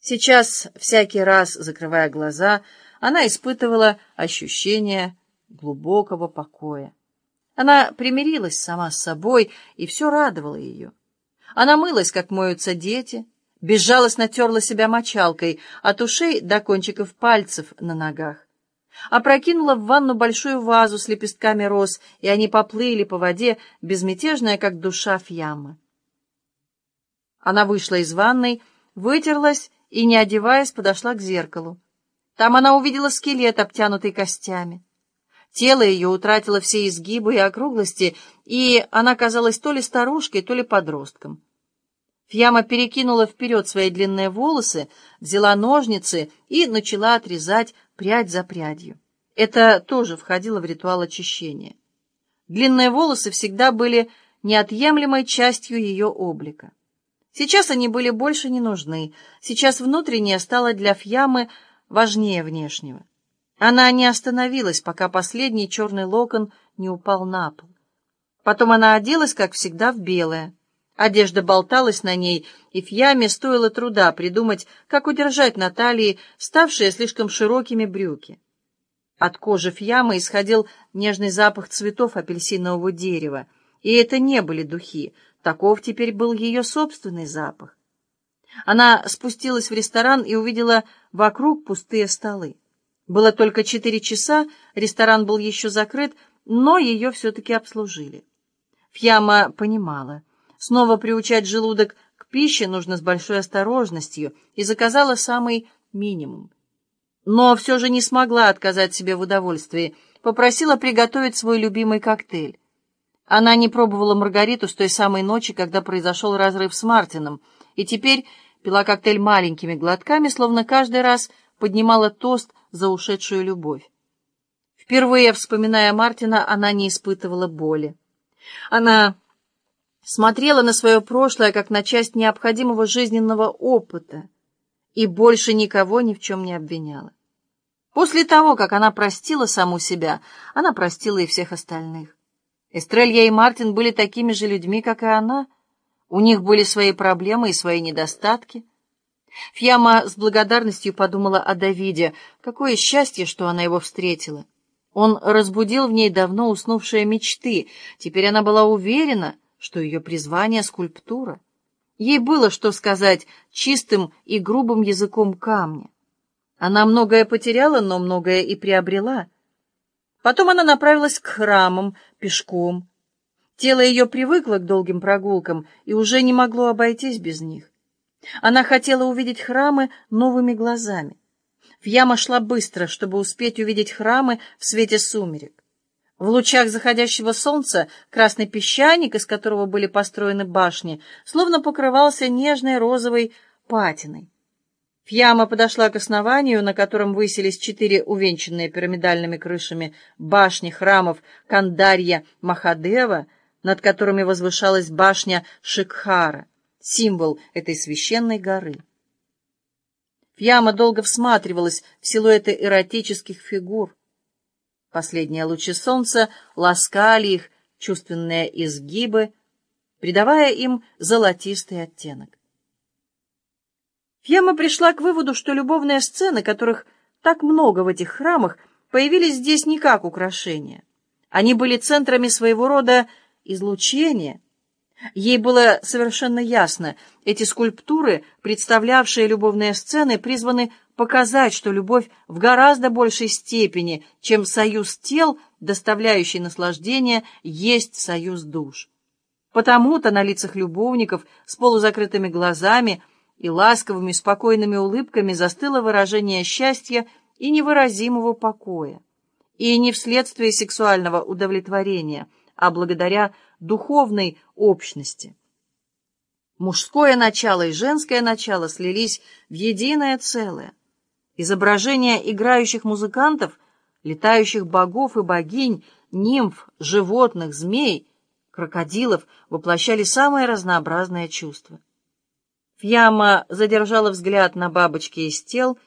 Сейчас, всякий раз, закрывая глаза, она испытывала ощущение глубокого покоя. Она примирилась сама с собой, и все радовало ее. Она мылась, как моются дети, безжалостно терла себя мочалкой от ушей до кончиков пальцев на ногах. Опрокинула в ванну большую вазу с лепестками роз, и они поплыли по воде, безмятежная, как душа Фьяммы. Она вышла из ванной, вытерлась и, не одеваясь, подошла к зеркалу. Там она увидела скелет, обтянутый костями. Тело ее утратило все изгибы и округлости, и она казалась то ли старушкой, то ли подростком. Фьяма перекинула вперед свои длинные волосы, взяла ножницы и начала отрезать прядь за прядью. Это тоже входило в ритуал очищения. Длинные волосы всегда были неотъемлемой частью ее облика. Сейчас они были больше не нужны. Сейчас внутреннее стало для Фьямы важнее внешнего. Она не остановилась, пока последний черный локон не упал на пол. Потом она оделась, как всегда, в белое. Одежда болталась на ней, и Фьяме стоило труда придумать, как удержать на талии ставшие слишком широкими брюки. От кожи Фьямы исходил нежный запах цветов апельсинового дерева, и это не были духи — Таков теперь был ее собственный запах. Она спустилась в ресторан и увидела вокруг пустые столы. Было только четыре часа, ресторан был еще закрыт, но ее все-таки обслужили. Фьяма понимала, снова приучать желудок к пище нужно с большой осторожностью, и заказала самый минимум. Но все же не смогла отказать себе в удовольствии, попросила приготовить свой любимый коктейль. Она не пробовала Маргариту с той самой ночи, когда произошел разрыв с Мартином, и теперь пила коктейль маленькими глотками, словно каждый раз поднимала тост за ушедшую любовь. Впервые, вспоминая Мартина, она не испытывала боли. Она смотрела на свое прошлое как на часть необходимого жизненного опыта и больше никого ни в чем не обвиняла. После того, как она простила саму себя, она простила и всех остальных. Эстрелья и Мартин были такими же людьми, как и она. У них были свои проблемы и свои недостатки. Фьяма с благодарностью подумала о Давиде. Какое счастье, что она его встретила. Он разбудил в ней давно уснувшие мечты. Теперь она была уверена, что ее призвание — скульптура. Ей было что сказать чистым и грубым языком камня. Она многое потеряла, но многое и приобрела — Потом она направилась к храмам пешком. Тело ее привыкло к долгим прогулкам и уже не могло обойтись без них. Она хотела увидеть храмы новыми глазами. Фьяма шла быстро, чтобы успеть увидеть храмы в свете сумерек. В лучах заходящего солнца красный песчаник, из которого были построены башни, словно покрывался нежной розовой патиной. Фьяма подошла к основанию, на котором высились четыре увенчанные пирамидальными крышами башни храмов Кандарья Махадева, над которыми возвышалась башня Шикхара, символ этой священной горы. Фьяма долго всматривалась в силуэты эротических фигур. Последние лучи солнца ласкали их чувственные изгибы, придавая им золотистый оттенок. Фьема пришла к выводу, что любовные сцены, которых так много в этих храмах, появились здесь не как украшения. Они были центрами своего рода излучения. Ей было совершенно ясно, эти скульптуры, представлявшие любовные сцены, призваны показать, что любовь в гораздо большей степени, чем союз тел, доставляющий наслаждение, есть союз душ. Потому-то на лицах любовников с полузакрытыми глазами – и ласковыми, спокойными улыбками застыло выражение счастья и невыразимого покоя. И не вследствие сексуального удовлетворения, а благодаря духовной общности. Мужское начало и женское начало слились в единое целое. Изображения играющих музыкантов, летающих богов и богинь, нимф, животных, змей, крокодилов воплощали самые разнообразные чувства. Фьяма задержала взгляд на бабочке из тел,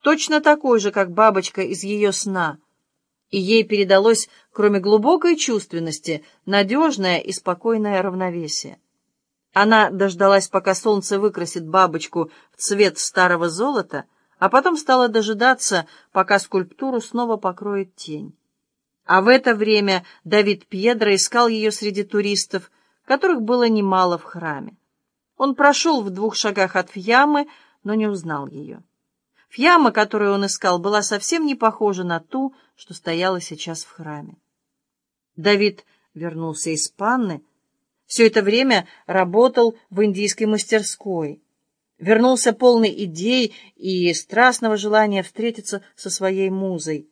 точно такой же, как бабочка из ее сна, и ей передалось, кроме глубокой чувственности, надежное и спокойное равновесие. Она дождалась, пока солнце выкрасит бабочку в цвет старого золота, а потом стала дожидаться, пока скульптуру снова покроет тень. А в это время Давид Пьедро искал ее среди туристов, которых было немало в храме. Он прошел в двух шагах от Фьямы, но не узнал ее. Фьяма, которую он искал, была совсем не похожа на ту, что стояла сейчас в храме. Давид вернулся из Панны, все это время работал в индийской мастерской. Вернулся полный идей и страстного желания встретиться со своей музой.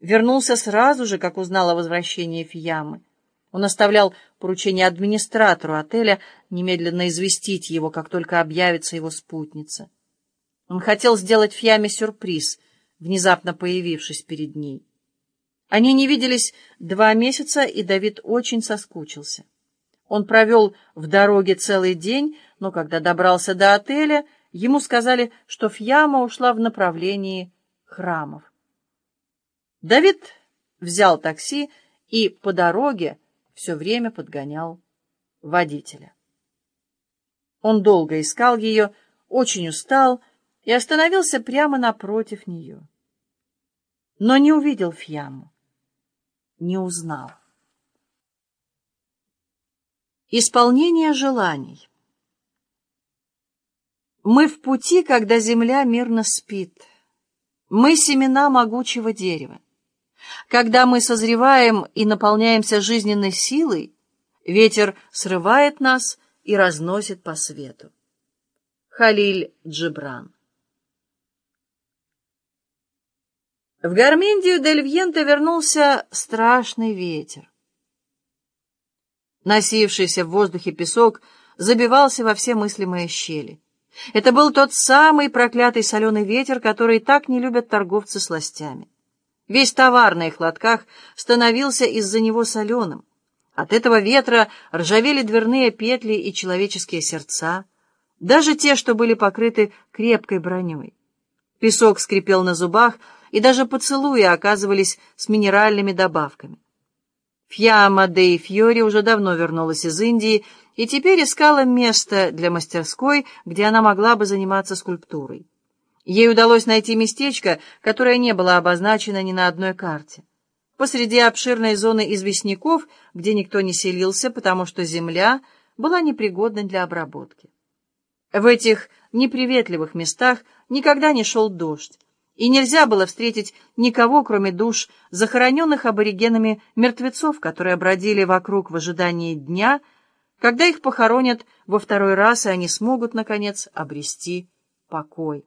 Вернулся сразу же, как узнал о возвращении Фьямы. Он оставлял поручение администратору отеля немедленно известить его, как только объявится его спутница. Он хотел сделать Фьяме сюрприз, внезапно появившись перед ней. Они не виделись два месяца, и Давид очень соскучился. Он провел в дороге целый день, но когда добрался до отеля, ему сказали, что Фьяма ушла в направлении храмов. Давид взял такси и по дороге все время подгонял водителя. Он долго искал ее, очень устал и остановился прямо напротив нее. Но не увидел Фьяму, не узнал. Исполнение желаний. Мы в пути, когда земля мирно спит. Мы семена могучего дерева. Когда мы созреваем и наполняемся жизненной силой, ветер срывает нас и разносит по свету. Халиль Джибран В Гармендию дель Вьенте вернулся страшный ветер. Носившийся в воздухе песок забивался во все мыслимые щели. Это был тот самый проклятый соленый ветер, который так не любят торговцы сластями. Весь товар на их лотках становился из-за него соленым. От этого ветра ржавели дверные петли и человеческие сердца, даже те, что были покрыты крепкой броней. Песок скрипел на зубах, и даже поцелуи оказывались с минеральными добавками. Фьяма де Фьори уже давно вернулась из Индии и теперь искала место для мастерской, где она могла бы заниматься скульптурой. Ей удалось найти местечко, которое не было обозначено ни на одной карте. Посреди обширной зоны известняков, где никто не селился, потому что земля была непригодна для обработки. В этих неприветливых местах никогда не шел дождь, и нельзя было встретить никого, кроме душ, захороненных аборигенами мертвецов, которые бродили вокруг в ожидании дня, когда их похоронят во второй раз, и они смогут, наконец, обрести покой.